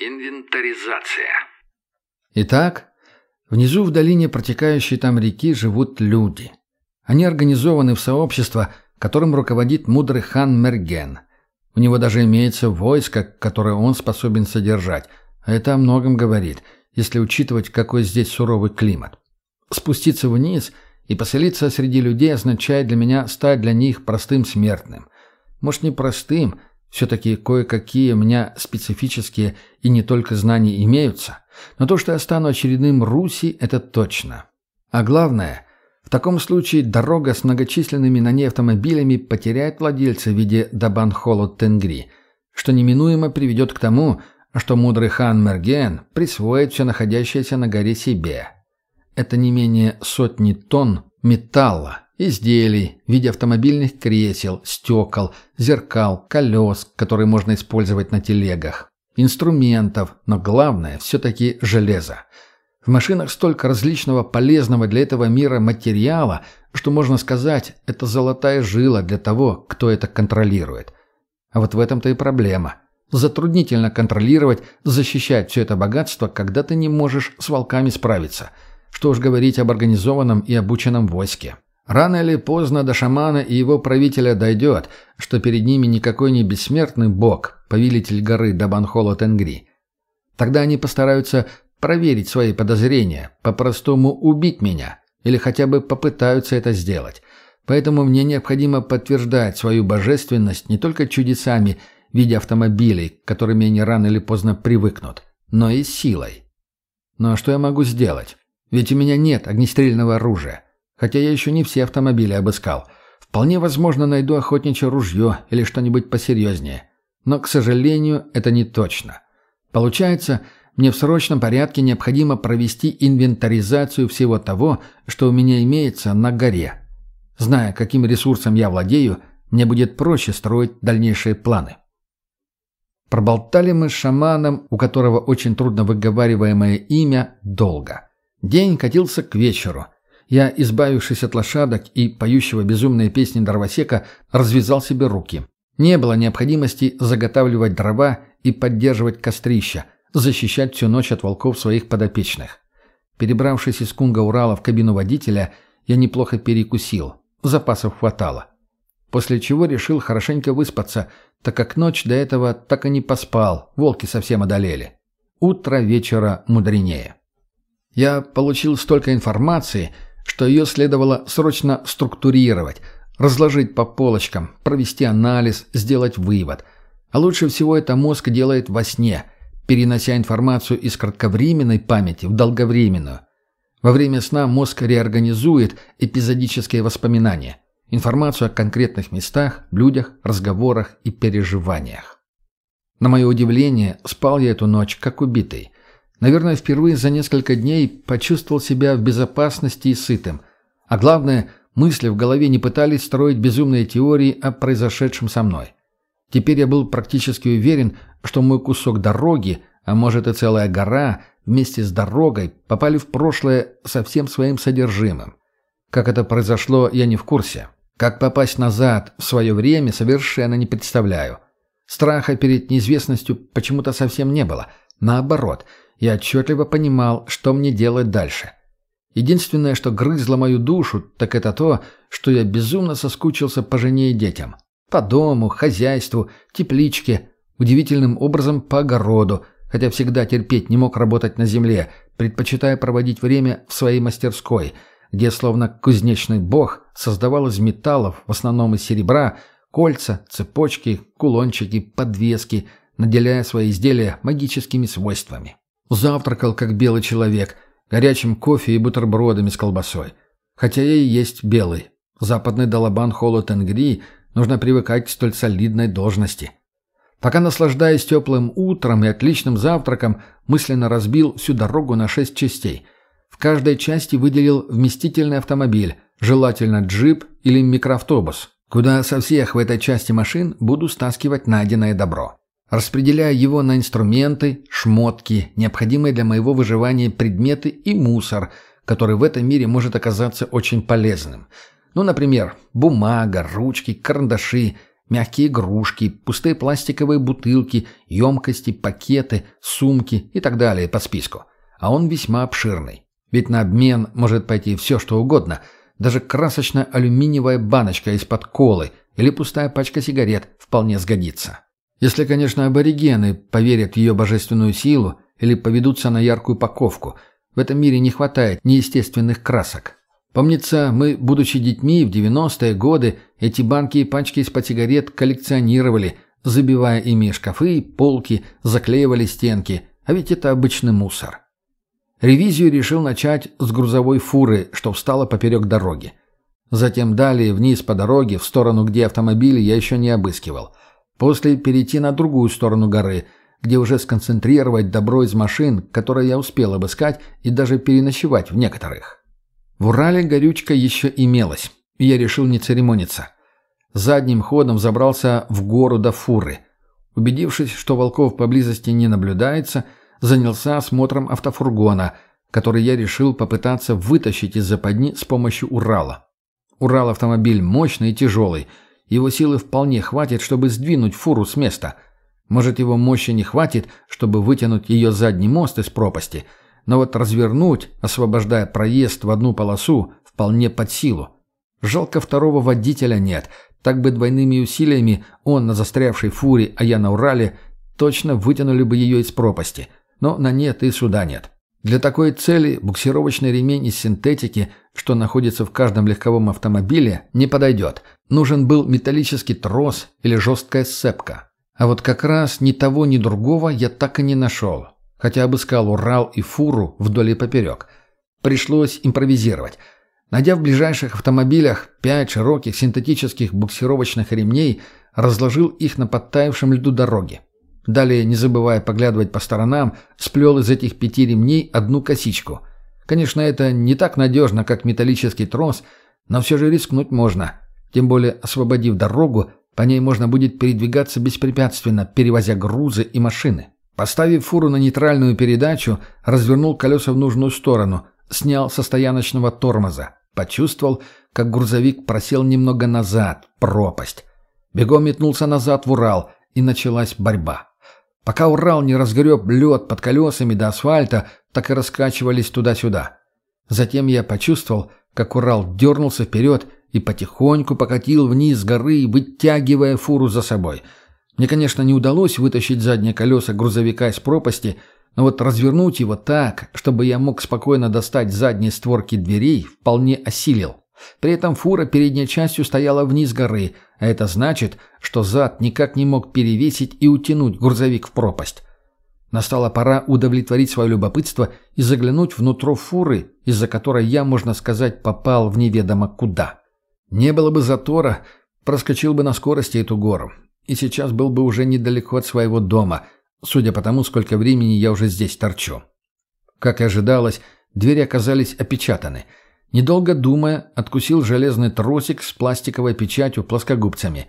Инвентаризация. Итак, внизу в долине протекающей там реки живут люди. Они организованы в сообщество, которым руководит мудрый хан Мерген. У него даже имеется войско, которое он способен содержать. Это о многом говорит, если учитывать, какой здесь суровый климат. Спуститься вниз и поселиться среди людей означает для меня стать для них простым смертным. Может, не простым, все-таки кое-какие у меня специфические и не только знания имеются, но то, что я стану очередным Руси, это точно. А главное, в таком случае дорога с многочисленными на ней автомобилями потеряет владельца в виде Дабанхолу Тенгри, что неминуемо приведет к тому, что мудрый хан Мерген присвоит все находящееся на горе себе. Это не менее сотни тонн металла, изделий в виде автомобильных кресел, стекол, зеркал, колес, которые можно использовать на телегах, инструментов, но главное все-таки железо. В машинах столько различного полезного для этого мира материала, что можно сказать, это золотая жила для того, кто это контролирует. А вот в этом-то и проблема. Затруднительно контролировать, защищать все это богатство, когда ты не можешь с волками справиться. Что уж говорить об организованном и обученном войске. Рано или поздно до шамана и его правителя дойдет, что перед ними никакой не бессмертный бог, повелитель горы Дабанхоло Тенгри. Тогда они постараются проверить свои подозрения, по-простому убить меня, или хотя бы попытаются это сделать. Поэтому мне необходимо подтверждать свою божественность не только чудесами в виде автомобилей, к которыми они рано или поздно привыкнут, но и силой. А что я могу сделать? Ведь у меня нет огнестрельного оружия. Хотя я еще не все автомобили обыскал. Вполне возможно, найду охотничье ружье или что-нибудь посерьезнее. Но, к сожалению, это не точно. Получается, мне в срочном порядке необходимо провести инвентаризацию всего того, что у меня имеется на горе. Зная, каким ресурсом я владею, мне будет проще строить дальнейшие планы. Проболтали мы с шаманом, у которого очень трудно выговариваемое имя, долго. День катился к вечеру – я, избавившись от лошадок и поющего безумные песни дровосека, развязал себе руки. Не было необходимости заготавливать дрова и поддерживать кострища, защищать всю ночь от волков своих подопечных. Перебравшись из Кунга Урала в кабину водителя, я неплохо перекусил. Запасов хватало. После чего решил хорошенько выспаться, так как ночь до этого так и не поспал, волки совсем одолели. Утро вечера мудренее. Я получил столько информации – что ее следовало срочно структурировать, разложить по полочкам, провести анализ, сделать вывод. А лучше всего это мозг делает во сне, перенося информацию из кратковременной памяти в долговременную. Во время сна мозг реорганизует эпизодические воспоминания, информацию о конкретных местах, людях, разговорах и переживаниях. На мое удивление, спал я эту ночь как убитый. Наверное, впервые за несколько дней почувствовал себя в безопасности и сытым. А главное, мысли в голове не пытались строить безумные теории о произошедшем со мной. Теперь я был практически уверен, что мой кусок дороги, а может и целая гора, вместе с дорогой попали в прошлое со всем своим содержимым. Как это произошло, я не в курсе. Как попасть назад в свое время, совершенно не представляю. Страха перед неизвестностью почему-то совсем не было. Наоборот – я отчетливо понимал, что мне делать дальше. Единственное, что грызло мою душу, так это то, что я безумно соскучился по жене и детям. По дому, хозяйству, тепличке, удивительным образом по огороду, хотя всегда терпеть не мог работать на земле, предпочитая проводить время в своей мастерской, где, словно кузнечный бог, создавал из металлов, в основном из серебра, кольца, цепочки, кулончики, подвески, наделяя свои изделия магическими свойствами. Завтракал, как белый человек, горячим кофе и бутербродами с колбасой. Хотя я и есть белый. Западный Далабан Холо Тенгри нужно привыкать к столь солидной должности. Пока наслаждаясь теплым утром и отличным завтраком, мысленно разбил всю дорогу на шесть частей. В каждой части выделил вместительный автомобиль, желательно джип или микроавтобус, куда со всех в этой части машин буду стаскивать найденное добро распределяя его на инструменты, шмотки, необходимые для моего выживания предметы и мусор, который в этом мире может оказаться очень полезным. Ну, например, бумага, ручки, карандаши, Мягкие игрушки, пустые пластиковые бутылки, емкости, пакеты, сумки и так далее по списку. А он весьма обширный. Ведь на обмен может пойти все, что угодно. Даже красочная алюминиевая баночка из-под колы или пустая пачка сигарет вполне сгодится. Если, конечно, аборигены поверят в ее божественную силу или поведутся на яркую упаковку. В этом мире не хватает неестественных красок. Помнится, мы, будучи детьми, в 90-е годы эти банки и пачки из-под сигарет коллекционировали, забивая ими шкафы, полки, заклеивали стенки. А ведь это обычный мусор. Ревизию решил начать с грузовой фуры, что встала поперек дороги. Затем далее вниз по дороге, в сторону, где автомобили, я еще не обыскивал. После перейти на другую сторону горы, где уже сконцентрировать добро из машин, которые я успел обыскать и даже переночевать в некоторых. В Урале горючка еще имелась, и я решил не церемониться. Задним ходом забрался в гору до фуры. Убедившись, что волков поблизости не наблюдается, занялся осмотром автофургона, который я решил попытаться вытащить из западни с помощью Урала. Урал автомобиль мощный и тяжелый. Его силы вполне хватит, чтобы сдвинуть фуру с места. Может, его мощи не хватит, чтобы вытянуть ее задний мост из пропасти, но вот развернуть, освобождая проезд в одну полосу, вполне под силу. Жалко второго водителя нет. Так бы двойными усилиями он на застрявшей фуре, а я на Урале, точно вытянули бы ее из пропасти – но на нет и суда нет. Для такой цели буксировочный ремень из синтетики, что находится в каждом легковом автомобиле, не подойдет. Нужен был металлический трос или жесткая сцепка. А вот как раз ни того, ни другого я так и не нашел. Хотя обыскал Урал и фуру вдоль и поперек. Пришлось импровизировать. Найдя в ближайших автомобилях пять широких синтетических буксировочных ремней, разложил их на подтаявшем льду дороги. Далее, не забывая поглядывать по сторонам, сплел из этих пяти ремней одну косичку. Конечно, это не так надежно, как металлический трос, но все же рискнуть можно. Тем более, освободив дорогу, по ней можно будет передвигаться беспрепятственно, перевозя грузы и машины. Поставив фуру на нейтральную передачу, развернул колеса в нужную сторону, снял со стояночного тормоза. Почувствовал, как грузовик просел немного назад, пропасть. Бегом метнулся назад в Урал, и началась борьба. Пока Урал не разгреб лед под колесами до асфальта, так и раскачивались туда-сюда. Затем я почувствовал, как Урал дернулся вперед и потихоньку покатил вниз горы, вытягивая фуру за собой. Мне, конечно, не удалось вытащить задние колеса грузовика из пропасти, но вот развернуть его так, чтобы я мог спокойно достать задние створки дверей, вполне осилил. При этом фура передней частью стояла вниз горы, а это значит, что зад никак не мог перевесить и утянуть грузовик в пропасть. Настала пора удовлетворить свое любопытство и заглянуть внутрь фуры, из-за которой я, можно сказать, попал в неведомо куда. Не было бы затора, проскочил бы на скорости эту гору. И сейчас был бы уже недалеко от своего дома, судя по тому, сколько времени я уже здесь торчу. Как и ожидалось, двери оказались опечатаны – Недолго думая, откусил железный тросик с пластиковой печатью плоскогубцами.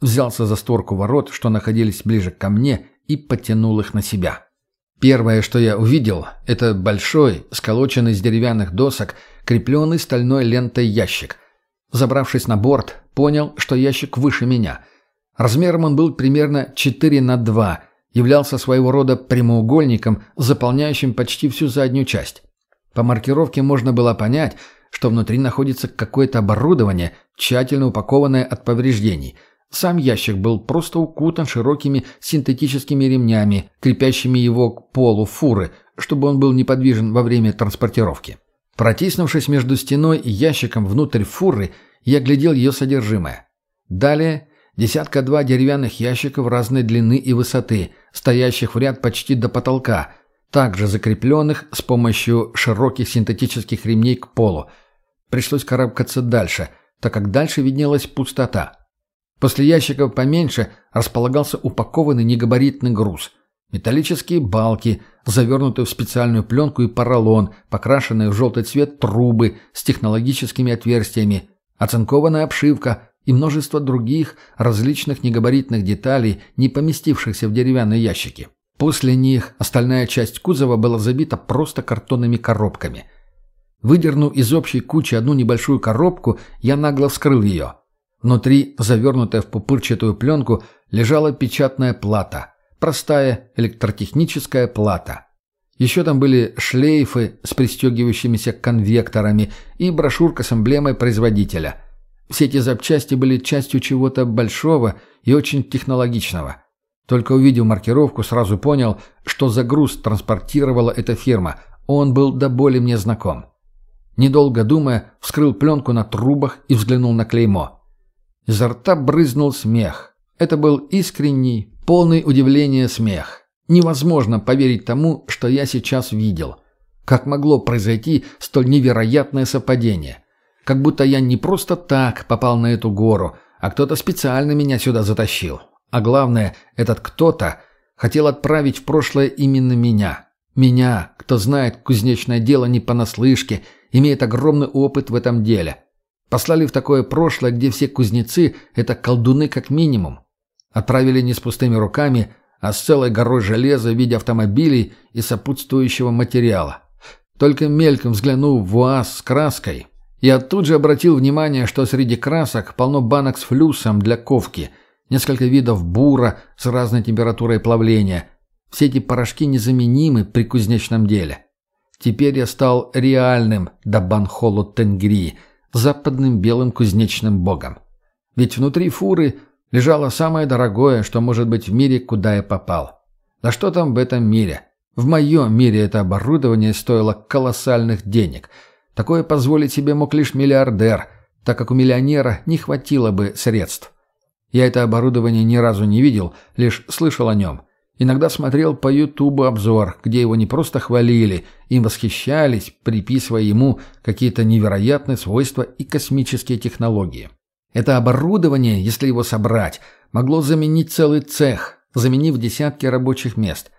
Взялся за створку ворот, что находились ближе ко мне, и потянул их на себя. Первое, что я увидел, это большой, сколоченный из деревянных досок, крепленный стальной лентой ящик. Забравшись на борт, понял, что ящик выше меня. Размером он был примерно 4 на 2, являлся своего рода прямоугольником, заполняющим почти всю заднюю часть. По маркировке можно было понять, что внутри находится какое-то оборудование, тщательно упакованное от повреждений. Сам ящик был просто укутан широкими синтетическими ремнями, крепящими его к полу фуры, чтобы он был неподвижен во время транспортировки. Протиснувшись между стеной и ящиком внутрь фуры, я глядел ее содержимое. Далее десятка-два деревянных ящиков разной длины и высоты, стоящих в ряд почти до потолка, также закрепленных с помощью широких синтетических ремней к полу. Пришлось карабкаться дальше, так как дальше виднелась пустота. После ящиков поменьше располагался упакованный негабаритный груз. Металлические балки, завернутые в специальную пленку и поролон, покрашенные в желтый цвет трубы с технологическими отверстиями, оцинкованная обшивка и множество других различных негабаритных деталей, не поместившихся в деревянные ящики. После них остальная часть кузова была забита просто картонными коробками. Выдернув из общей кучи одну небольшую коробку, я нагло вскрыл ее. Внутри, завернутая в пупырчатую пленку, лежала печатная плата. Простая электротехническая плата. Еще там были шлейфы с пристегивающимися конвекторами и брошюрка с эмблемой производителя. Все эти запчасти были частью чего-то большого и очень технологичного. Только увидев маркировку, сразу понял, что за груз транспортировала эта фирма. Он был до боли мне знаком. Недолго думая, вскрыл пленку на трубах и взглянул на клеймо. Изо рта брызнул смех. Это был искренний, полный удивления смех. Невозможно поверить тому, что я сейчас видел. Как могло произойти столь невероятное совпадение? Как будто я не просто так попал на эту гору, а кто-то специально меня сюда затащил. А главное, этот кто-то хотел отправить в прошлое именно меня. Меня, кто знает кузнечное дело не понаслышке, имеет огромный опыт в этом деле. Послали в такое прошлое, где все кузнецы – это колдуны как минимум. Отправили не с пустыми руками, а с целой горой железа в виде автомобилей и сопутствующего материала. Только мельком взглянув в УАЗ с краской, я тут же обратил внимание, что среди красок полно банок с флюсом для ковки, несколько видов бура с разной температурой плавления. Все эти порошки незаменимы при кузнечном деле. Теперь я стал реальным Дабанхолу Тенгри, западным белым кузнечным богом. Ведь внутри фуры лежало самое дорогое, что может быть в мире, куда я попал. Да что там в этом мире? В моем мире это оборудование стоило колоссальных денег. Такое позволить себе мог лишь миллиардер, так как у миллионера не хватило бы средств. Я это оборудование ни разу не видел, лишь слышал о нем. Иногда смотрел по Ютубу обзор, где его не просто хвалили, им восхищались, приписывая ему какие-то невероятные свойства и космические технологии. Это оборудование, если его собрать, могло заменить целый цех, заменив десятки рабочих мест.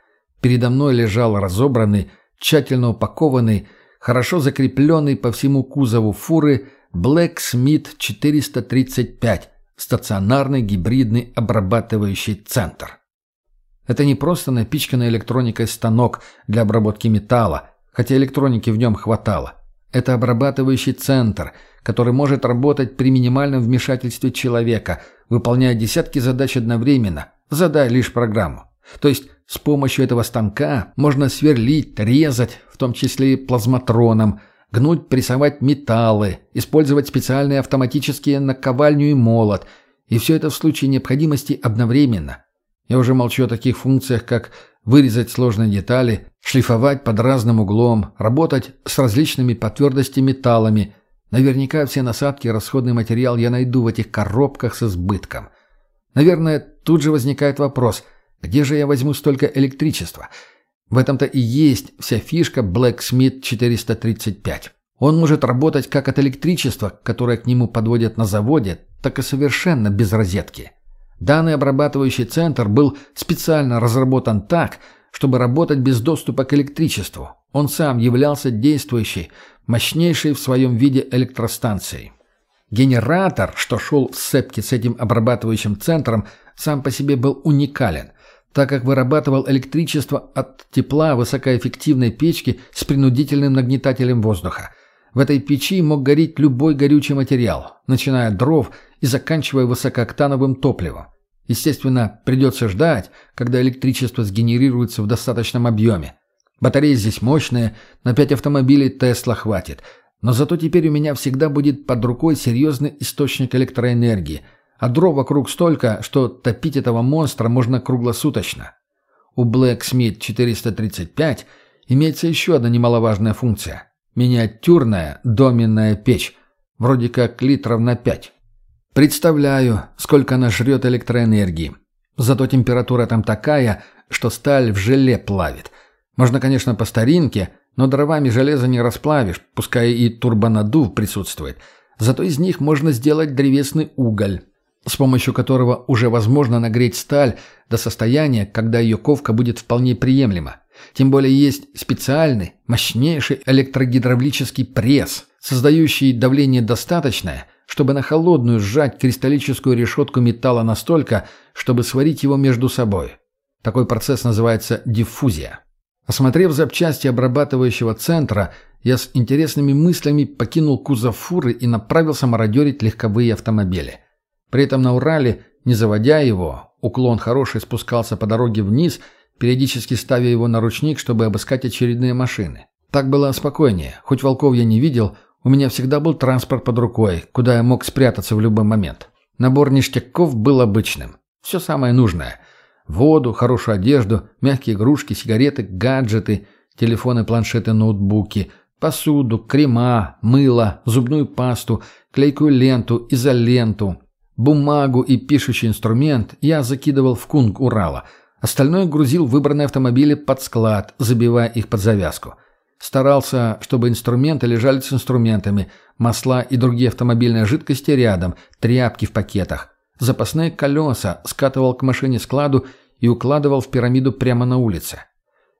Передо мной лежал разобранный, тщательно упакованный, хорошо закрепленный по всему кузову фуры Black Smith 435, стационарный гибридный обрабатывающий центр. Это не просто напичканный электроникой станок для обработки металла, хотя электроники в нем хватало. Это обрабатывающий центр – который может работать при минимальном вмешательстве человека, выполняя десятки задач одновременно, задая лишь программу. То есть с помощью этого станка можно сверлить, резать, в том числе и плазматроном, гнуть, прессовать металлы, использовать специальные автоматические наковальню и молот, и все это в случае необходимости одновременно. Я уже молчу о таких функциях, как вырезать сложные детали, шлифовать под разным углом, работать с различными по твердости металлами, Наверняка все насадки и расходный материал я найду в этих коробках с избытком. Наверное, тут же возникает вопрос, где же я возьму столько электричества? В этом-то и есть вся фишка Blacksmith 435. Он может работать как от электричества, которое к нему подводят на заводе, так и совершенно без розетки. Данный обрабатывающий центр был специально разработан так, чтобы работать без доступа к электричеству. Он сам являлся действующей, мощнейшей в своем виде электростанцией. Генератор, что шел в сцепке с этим обрабатывающим центром, сам по себе был уникален, так как вырабатывал электричество от тепла высокоэффективной печки с принудительным нагнетателем воздуха. В этой печи мог гореть любой горючий материал, начиная от дров и заканчивая высокооктановым топливом. Естественно, придется ждать, когда электричество сгенерируется в достаточном объеме. Батареи здесь мощные, на пять автомобилей Тесла хватит. Но зато теперь у меня всегда будет под рукой серьезный источник электроэнергии, а дров вокруг столько, что топить этого монстра можно круглосуточно. У Blacksmith 435 имеется еще одна немаловажная функция. Миниатюрная доменная печь, вроде как литров на 5. Представляю, сколько она жрет электроэнергии. Зато температура там такая, что сталь в желе плавит – можно, конечно, по старинке, но дровами железо не расплавишь, пускай и турбонадув присутствует. Зато из них можно сделать древесный уголь, с помощью которого уже возможно нагреть сталь до состояния, когда ее ковка будет вполне приемлема. Тем более есть специальный, мощнейший электрогидравлический пресс, создающий давление достаточное, чтобы на холодную сжать кристаллическую решетку металла настолько, чтобы сварить его между собой. Такой процесс называется диффузия. Осмотрев запчасти обрабатывающего центра, я с интересными мыслями покинул кузов фуры и направился мародерить легковые автомобили. При этом на Урале, не заводя его, уклон хороший спускался по дороге вниз, периодически ставя его на ручник, чтобы обыскать очередные машины. Так было спокойнее. Хоть волков я не видел, у меня всегда был транспорт под рукой, куда я мог спрятаться в любой момент. Набор ништяков был обычным. Все самое нужное. Воду, хорошую одежду, мягкие игрушки, сигареты, гаджеты, телефоны, планшеты, ноутбуки, посуду, крема, мыло, зубную пасту, клейкую ленту, изоленту, бумагу и пишущий инструмент я закидывал в кунг Урала. Остальное грузил в выбранные автомобили под склад, забивая их под завязку. Старался, чтобы инструменты лежали с инструментами, масла и другие автомобильные жидкости рядом, тряпки в пакетах. Запасные колеса скатывал к машине-складу и укладывал в пирамиду прямо на улице.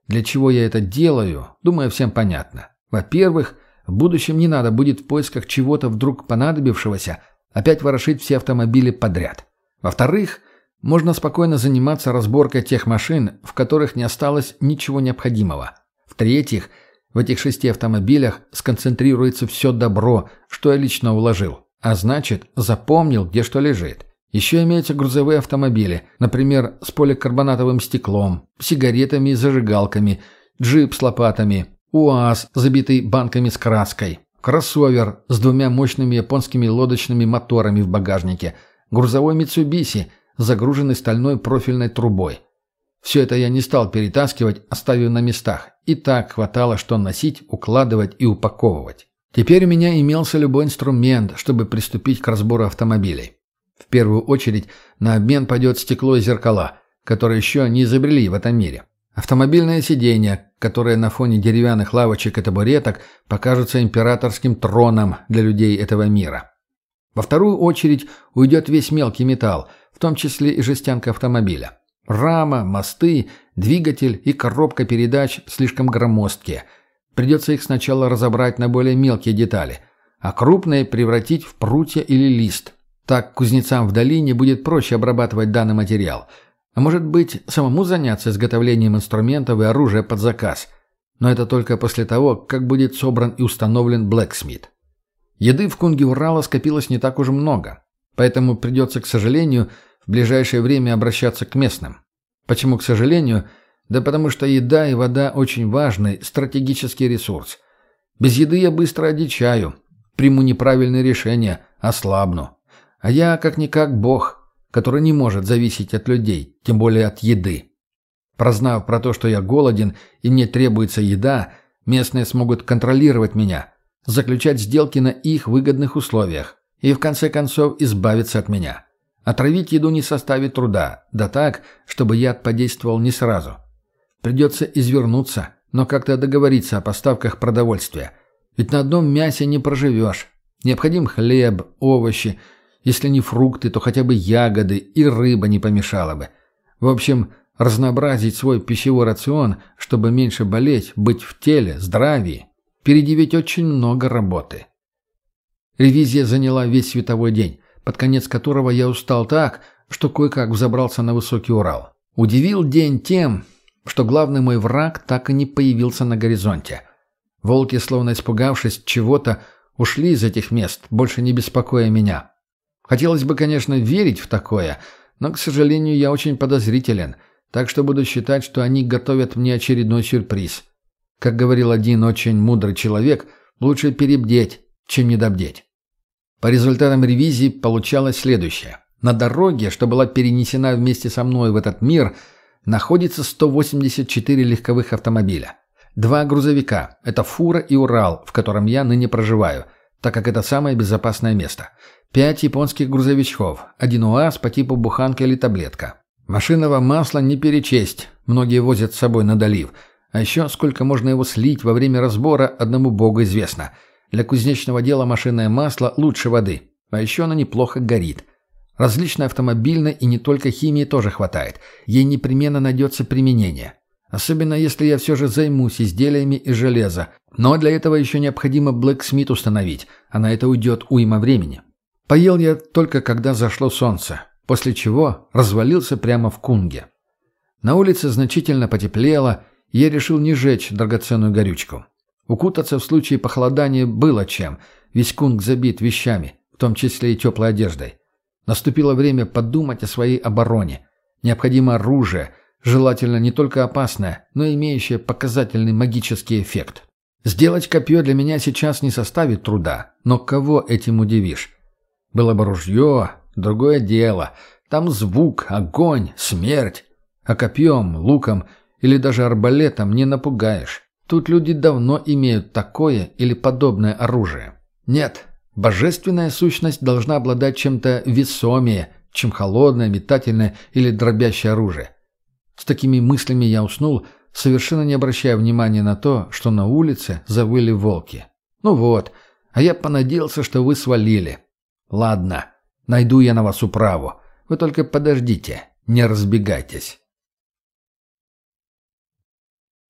Для чего я это делаю, думаю, всем понятно. Во-первых, в будущем не надо будет в поисках чего-то вдруг понадобившегося опять ворошить все автомобили подряд. Во-вторых, можно спокойно заниматься разборкой тех машин, в которых не осталось ничего необходимого. В-третьих, в этих шести автомобилях сконцентрируется все добро, что я лично уложил. А значит, запомнил, где что лежит. Еще имеются грузовые автомобили, например, с поликарбонатовым стеклом, сигаретами и зажигалками, джип с лопатами, УАЗ, забитый банками с краской, кроссовер с двумя мощными японскими лодочными моторами в багажнике, грузовой Митсубиси, загруженный стальной профильной трубой. Все это я не стал перетаскивать, оставив на местах. И так хватало, что носить, укладывать и упаковывать. Теперь у меня имелся любой инструмент, чтобы приступить к разбору автомобилей. В первую очередь на обмен пойдет стекло и зеркала, которые еще не изобрели в этом мире. Автомобильное сиденье, которое на фоне деревянных лавочек и табуреток покажется императорским троном для людей этого мира. Во вторую очередь уйдет весь мелкий металл, в том числе и жестянка автомобиля. Рама, мосты, двигатель и коробка передач слишком громоздкие. Придется их сначала разобрать на более мелкие детали, а крупные превратить в прутья или лист. Так кузнецам в долине будет проще обрабатывать данный материал. А может быть, самому заняться изготовлением инструментов и оружия под заказ. Но это только после того, как будет собран и установлен Блэксмит. Еды в Кунге Урала скопилось не так уж много. Поэтому придется, к сожалению, в ближайшее время обращаться к местным. Почему, к сожалению? Да потому что еда и вода очень важный стратегический ресурс. Без еды я быстро одичаю, приму неправильные решения, ослабну. А я, как-никак, бог, который не может зависеть от людей, тем более от еды. Прознав про то, что я голоден и мне требуется еда, местные смогут контролировать меня, заключать сделки на их выгодных условиях и, в конце концов, избавиться от меня. Отравить еду не составит труда, да так, чтобы яд подействовал не сразу. Придется извернуться, но как-то договориться о поставках продовольствия. Ведь на одном мясе не проживешь. Необходим хлеб, овощи, если не фрукты, то хотя бы ягоды и рыба не помешала бы. В общем, разнообразить свой пищевой рацион, чтобы меньше болеть, быть в теле, здравии. Впереди ведь очень много работы. Ревизия заняла весь световой день под конец которого я устал так, что кое-как взобрался на высокий Урал. Удивил день тем, что главный мой враг так и не появился на горизонте. Волки, словно испугавшись чего-то, ушли из этих мест, больше не беспокоя меня. Хотелось бы, конечно, верить в такое, но, к сожалению, я очень подозрителен, так что буду считать, что они готовят мне очередной сюрприз. Как говорил один очень мудрый человек, лучше перебдеть, чем недобдеть. По результатам ревизии получалось следующее. На дороге, что была перенесена вместе со мной в этот мир, находится 184 легковых автомобиля. Два грузовика – это фура и Урал, в котором я ныне проживаю, так как это самое безопасное место. Пять японских грузовичков, один УАЗ по типу буханка или таблетка. Машинного масла не перечесть, многие возят с собой на долив. А еще сколько можно его слить во время разбора, одному богу известно – для кузнечного дела машинное масло лучше воды. А еще оно неплохо горит. Различной автомобильной и не только химии тоже хватает. Ей непременно найдется применение. Особенно если я все же займусь изделиями из железа. Но для этого еще необходимо Блэксмит установить, а на это уйдет уйма времени. Поел я только когда зашло солнце, после чего развалился прямо в кунге. На улице значительно потеплело, и я решил не жечь драгоценную горючку. Укутаться в случае похолодания было чем, весь кунг забит вещами, в том числе и теплой одеждой. Наступило время подумать о своей обороне. Необходимо оружие, желательно не только опасное, но и имеющее показательный магический эффект. Сделать копье для меня сейчас не составит труда, но кого этим удивишь? Было бы ружье, другое дело. Там звук, огонь, смерть. А копьем, луком или даже арбалетом не напугаешь. Тут люди давно имеют такое или подобное оружие. Нет, божественная сущность должна обладать чем-то весомее, чем холодное, метательное или дробящее оружие. С такими мыслями я уснул, совершенно не обращая внимания на то, что на улице завыли волки. Ну вот, а я понадеялся, что вы свалили. Ладно, найду я на вас управу. Вы только подождите, не разбегайтесь.